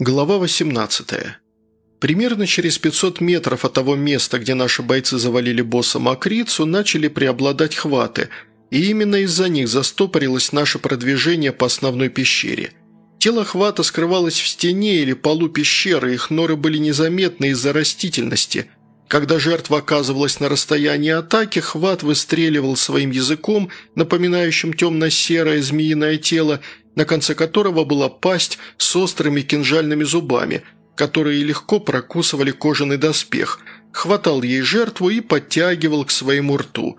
Глава 18. Примерно через 500 метров от того места, где наши бойцы завалили босса Макрицу, начали преобладать хваты, и именно из-за них застопорилось наше продвижение по основной пещере. Тело хвата скрывалось в стене или полу пещеры, их норы были незаметны из-за растительности. Когда жертва оказывалась на расстоянии атаки, хват выстреливал своим языком, напоминающим темно-серое змеиное тело, на конце которого была пасть с острыми кинжальными зубами, которые легко прокусывали кожаный доспех, хватал ей жертву и подтягивал к своему рту.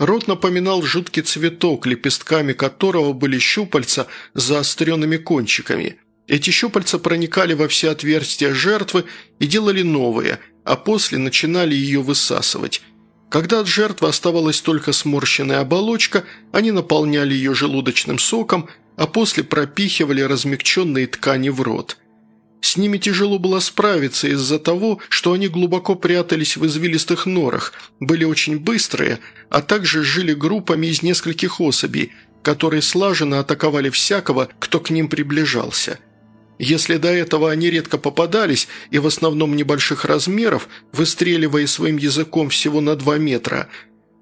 Рот напоминал жуткий цветок, лепестками которого были щупальца с заостренными кончиками. Эти щупальца проникали во все отверстия жертвы и делали новые, а после начинали ее высасывать. Когда от жертвы оставалась только сморщенная оболочка, они наполняли ее желудочным соком, а после пропихивали размягченные ткани в рот. С ними тяжело было справиться из-за того, что они глубоко прятались в извилистых норах, были очень быстрые, а также жили группами из нескольких особей, которые слаженно атаковали всякого, кто к ним приближался. Если до этого они редко попадались и в основном небольших размеров, выстреливая своим языком всего на 2 метра,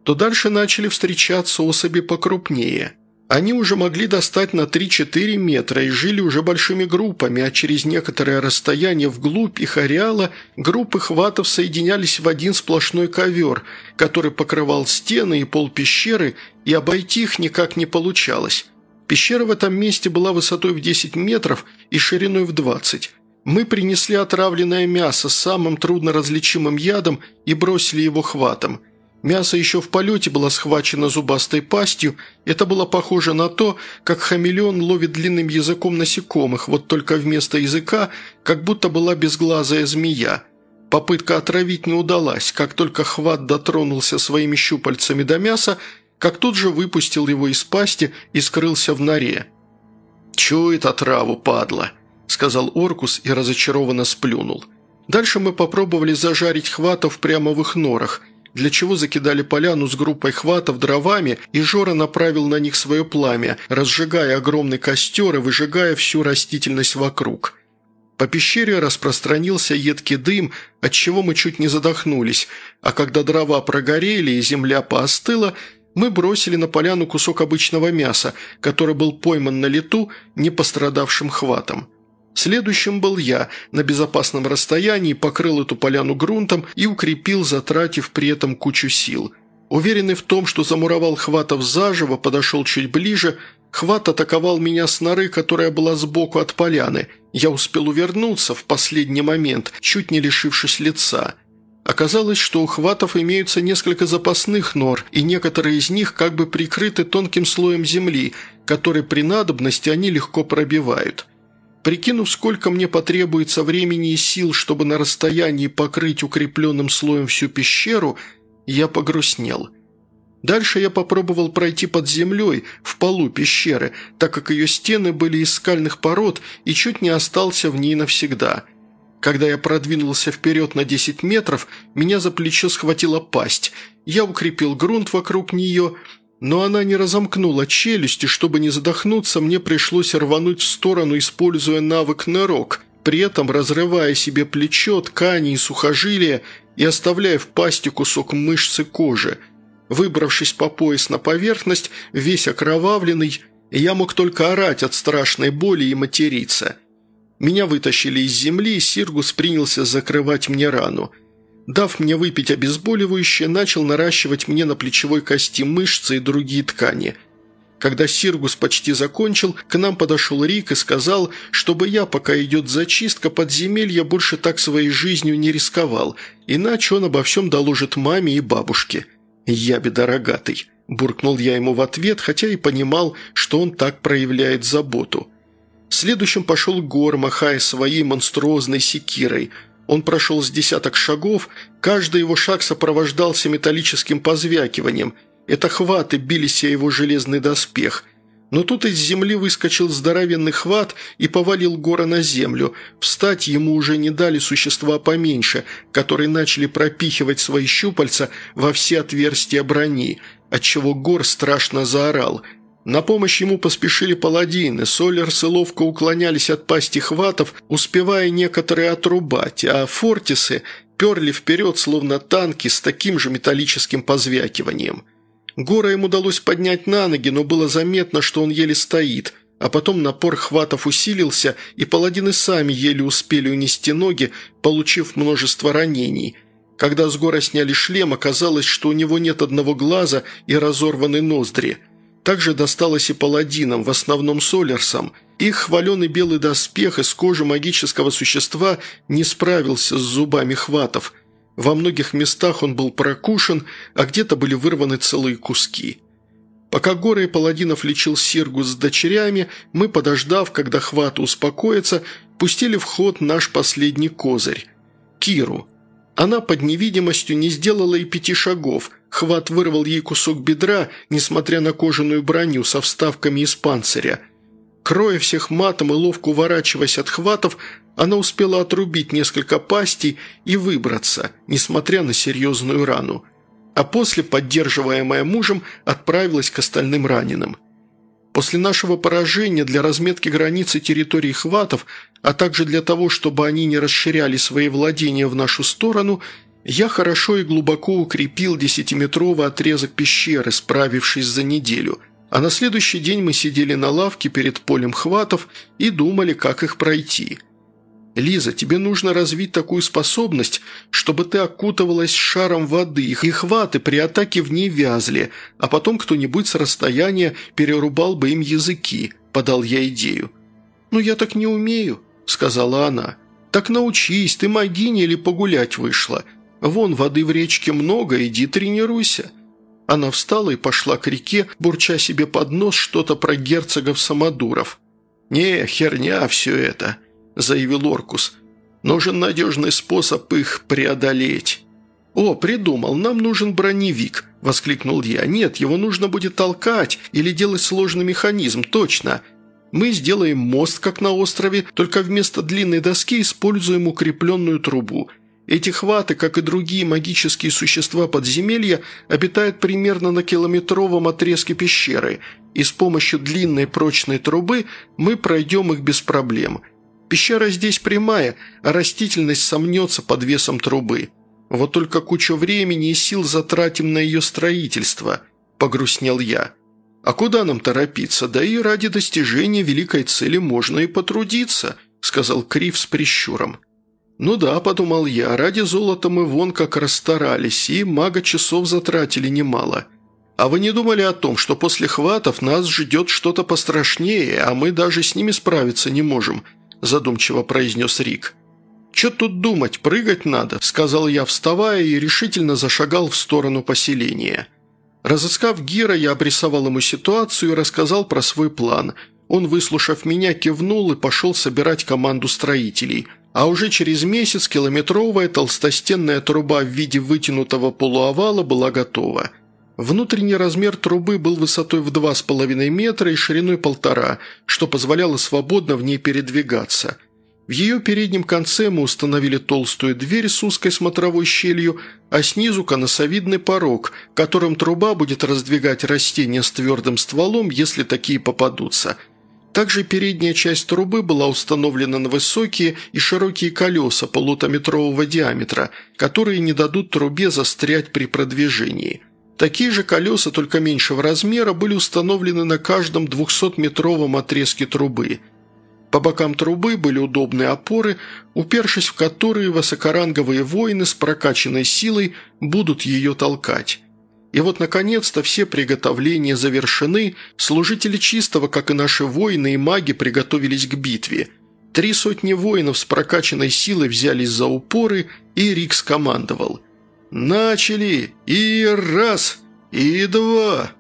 то дальше начали встречаться особи покрупнее – они уже могли достать на 3-4 метра и жили уже большими группами, а через некоторое расстояние вглубь их ареала группы хватов соединялись в один сплошной ковер, который покрывал стены и пол пещеры, и обойти их никак не получалось. Пещера в этом месте была высотой в 10 метров и шириной в 20. Мы принесли отравленное мясо с самым трудноразличимым ядом и бросили его хватом – Мясо еще в полете было схвачено зубастой пастью. Это было похоже на то, как хамелеон ловит длинным языком насекомых, вот только вместо языка как будто была безглазая змея. Попытка отравить не удалась. Как только хват дотронулся своими щупальцами до мяса, как тут же выпустил его из пасти и скрылся в норе. «Чует отраву, падла», – сказал Оркус и разочарованно сплюнул. Дальше мы попробовали зажарить хватов прямо в их норах – для чего закидали поляну с группой хватов дровами, и Жора направил на них свое пламя, разжигая огромный костер и выжигая всю растительность вокруг. По пещере распространился едкий дым, от чего мы чуть не задохнулись, а когда дрова прогорели и земля поостыла, мы бросили на поляну кусок обычного мяса, который был пойман на лету не пострадавшим хватом. Следующим был я, на безопасном расстоянии покрыл эту поляну грунтом и укрепил, затратив при этом кучу сил. Уверенный в том, что замуровал Хватов заживо, подошел чуть ближе. Хват атаковал меня с норы, которая была сбоку от поляны. Я успел увернуться в последний момент, чуть не лишившись лица. Оказалось, что у хватов имеются несколько запасных нор, и некоторые из них как бы прикрыты тонким слоем земли, который при надобности они легко пробивают. Прикинув, сколько мне потребуется времени и сил, чтобы на расстоянии покрыть укрепленным слоем всю пещеру, я погрустнел. Дальше я попробовал пройти под землей, в полу пещеры, так как ее стены были из скальных пород и чуть не остался в ней навсегда. Когда я продвинулся вперед на 10 метров, меня за плечо схватила пасть. Я укрепил грунт вокруг нее – но она не разомкнула челюсти, чтобы не задохнуться, мне пришлось рвануть в сторону, используя навык «нырок», при этом разрывая себе плечо, ткани и сухожилия и оставляя в пасти кусок мышцы кожи. Выбравшись по пояс на поверхность, весь окровавленный, я мог только орать от страшной боли и материться. Меня вытащили из земли, и Сиргус принялся закрывать мне рану – Дав мне выпить обезболивающее, начал наращивать мне на плечевой кости мышцы и другие ткани. Когда Сиргус почти закончил, к нам подошел Рик и сказал, чтобы я, пока идет зачистка подземелья, больше так своей жизнью не рисковал, иначе он обо всем доложит маме и бабушке. «Я бедорогатый», – буркнул я ему в ответ, хотя и понимал, что он так проявляет заботу. Следующим пошел Гор, махая своей монструозной секирой – он прошел с десяток шагов, каждый его шаг сопровождался металлическим позвякиванием. Это хваты бились о его железный доспех. Но тут из земли выскочил здоровенный хват и повалил гора на землю. Встать ему уже не дали существа поменьше, которые начали пропихивать свои щупальца во все отверстия брони, отчего гор страшно заорал – На помощь ему поспешили паладины, Солерсы ловко уклонялись от пасти хватов, успевая некоторые отрубать, а фортисы перли вперед, словно танки, с таким же металлическим позвякиванием. Гора им удалось поднять на ноги, но было заметно, что он еле стоит, а потом напор хватов усилился, и паладины сами еле успели унести ноги, получив множество ранений. Когда с Гора сняли шлем, оказалось, что у него нет одного глаза и разорваны ноздри – также досталось и паладинам, в основном солерсам. Их хваленый белый доспех из кожи магического существа не справился с зубами хватов. Во многих местах он был прокушен, а где-то были вырваны целые куски. Пока горы паладинов лечил Сиргус с дочерями, мы, подождав, когда хват успокоится, пустили в ход наш последний козырь – Киру – она под невидимостью не сделала и пяти шагов. Хват вырвал ей кусок бедра, несмотря на кожаную броню со вставками из панциря. Кроя всех матом и ловко уворачиваясь от хватов, она успела отрубить несколько пастей и выбраться, несмотря на серьезную рану. А после, поддерживаемая мужем, отправилась к остальным раненым. После нашего поражения для разметки границы территории хватов, а также для того, чтобы они не расширяли свои владения в нашу сторону, я хорошо и глубоко укрепил десятиметровый отрезок пещеры, справившись за неделю. А на следующий день мы сидели на лавке перед полем хватов и думали, как их пройти – «Лиза, тебе нужно развить такую способность, чтобы ты окутывалась шаром воды, и хваты при атаке в ней вязли, а потом кто-нибудь с расстояния перерубал бы им языки», – подал я идею. «Ну, я так не умею», – сказала она. «Так научись, ты могиня или погулять вышла. Вон воды в речке много, иди тренируйся». Она встала и пошла к реке, бурча себе под нос что-то про герцогов Самодуров. «Не, херня все это», – заявил Оркус. «Нужен надежный способ их преодолеть». «О, придумал, нам нужен броневик», – воскликнул я. «Нет, его нужно будет толкать или делать сложный механизм, точно. Мы сделаем мост, как на острове, только вместо длинной доски используем укрепленную трубу. Эти хваты, как и другие магические существа подземелья, обитают примерно на километровом отрезке пещеры, и с помощью длинной прочной трубы мы пройдем их без проблем». Пещера здесь прямая, а растительность сомнется под весом трубы. Вот только кучу времени и сил затратим на ее строительство», – погрустнел я. «А куда нам торопиться? Да и ради достижения великой цели можно и потрудиться», – сказал Крив с прищуром. «Ну да», – подумал я, – «ради золота мы вон как расстарались, и мага часов затратили немало». «А вы не думали о том, что после хватов нас ждет что-то пострашнее, а мы даже с ними справиться не можем?» задумчиво произнес Рик. «Че тут думать, прыгать надо», – сказал я, вставая и решительно зашагал в сторону поселения. Разыскав Гира, я обрисовал ему ситуацию и рассказал про свой план. Он, выслушав меня, кивнул и пошел собирать команду строителей. А уже через месяц километровая толстостенная труба в виде вытянутого полуовала была готова – Внутренний размер трубы был высотой в 2,5 метра и шириной полтора, что позволяло свободно в ней передвигаться. В ее переднем конце мы установили толстую дверь с узкой смотровой щелью, а снизу конусовидный порог, которым труба будет раздвигать растения с твердым стволом, если такие попадутся. Также передняя часть трубы была установлена на высокие и широкие колеса полутометрового диаметра, которые не дадут трубе застрять при продвижении – Такие же колеса, только меньшего размера, были установлены на каждом 200-метровом отрезке трубы. По бокам трубы были удобные опоры, упершись в которые высокоранговые воины с прокачанной силой будут ее толкать. И вот, наконец-то, все приготовления завершены, служители чистого, как и наши воины и маги, приготовились к битве. Три сотни воинов с прокачанной силой взялись за упоры, и Рик скомандовал – «Начали! И раз! И два!»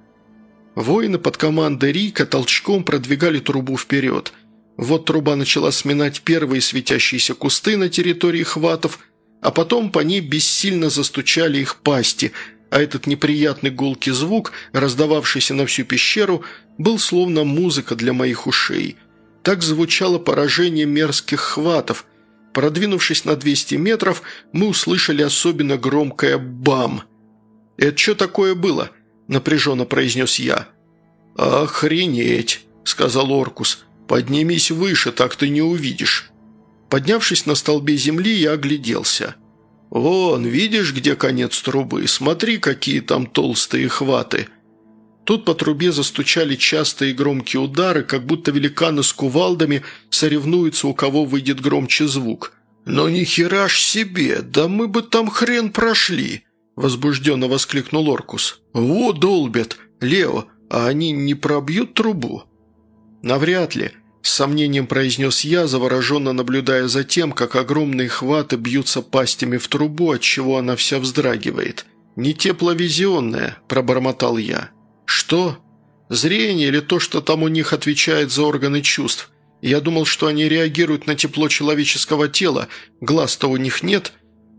Воины под командой Рика толчком продвигали трубу вперед. Вот труба начала сминать первые светящиеся кусты на территории хватов, а потом по ней бессильно застучали их пасти, а этот неприятный гулкий звук, раздававшийся на всю пещеру, был словно музыка для моих ушей. Так звучало поражение мерзких хватов – Продвинувшись на 200 метров, мы услышали особенно громкое «бам». «Это что такое было?» – напряженно произнес я. «Охренеть!» – сказал Оркус. «Поднимись выше, так ты не увидишь». Поднявшись на столбе земли, я огляделся. «Вон, видишь, где конец трубы? Смотри, какие там толстые хваты!» Тут по трубе застучали частые громкие удары, как будто великаны с кувалдами соревнуются, у кого выйдет громче звук. «Но ни хера ж себе! Да мы бы там хрен прошли!» – возбужденно воскликнул Оркус. «Во, долбят! Лео, а они не пробьют трубу?» «Навряд ли», – с сомнением произнес я, завороженно наблюдая за тем, как огромные хваты бьются пастями в трубу, отчего она вся вздрагивает. «Не тепловизионная», – пробормотал я. «Что? Зрение или то, что там у них отвечает за органы чувств? Я думал, что они реагируют на тепло человеческого тела, глаз-то у них нет,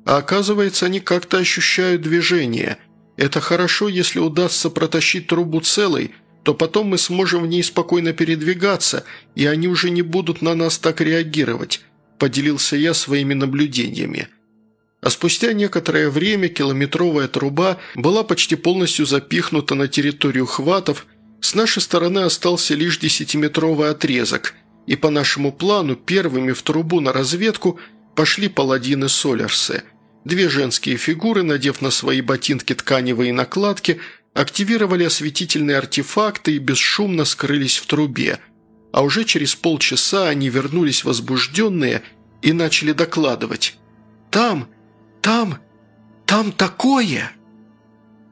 а оказывается, они как-то ощущают движение. Это хорошо, если удастся протащить трубу целой, то потом мы сможем в ней спокойно передвигаться, и они уже не будут на нас так реагировать», – поделился я своими наблюдениями. А спустя некоторое время километровая труба была почти полностью запихнута на территорию хватов, с нашей стороны остался лишь десятиметровый отрезок, и по нашему плану первыми в трубу на разведку пошли паладины Солярсы. Две женские фигуры, надев на свои ботинки тканевые накладки, активировали осветительные артефакты и бесшумно скрылись в трубе. А уже через полчаса они вернулись возбужденные и начали докладывать. «Там!» Там, там такое!»